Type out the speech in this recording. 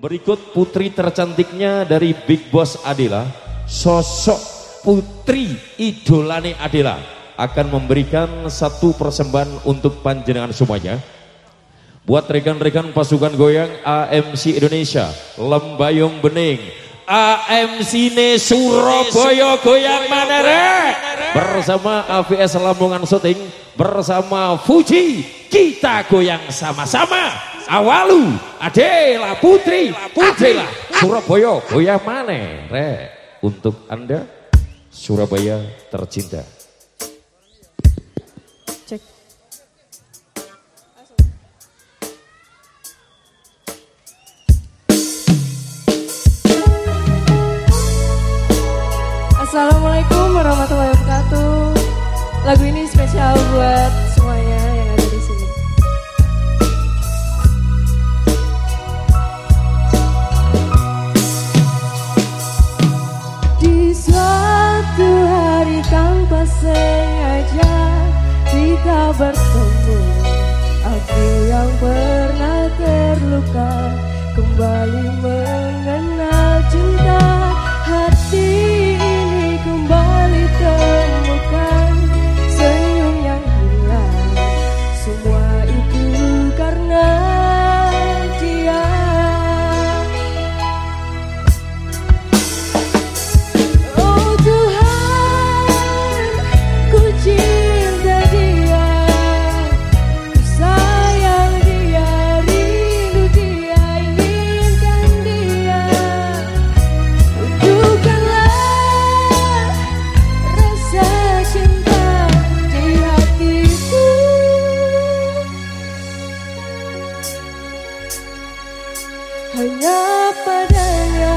Berikut putri tercantiknya dari Big Boss Adela, sosok putri idolane Adela akan memberikan satu persembahan untuk panjenengan semuanya. Buat rekan-rekan pasukan goyang AMC Indonesia, Lembayung Bening, AMC ne Surabaya goyang Manere. Bersama AVS Lamongan Shooting bersama Fuji kita goyang sama-sama awalu. Adela Putri. Adela Surabaya goyah mana re untuk anda Surabaya tercinta. Cek. Assalamualaikum warahmatullahi wabarakatuh. Lagu ini spesial buat semuanya sengaja kita bertemu. Aku yang pernah terluka kembali hanya padanya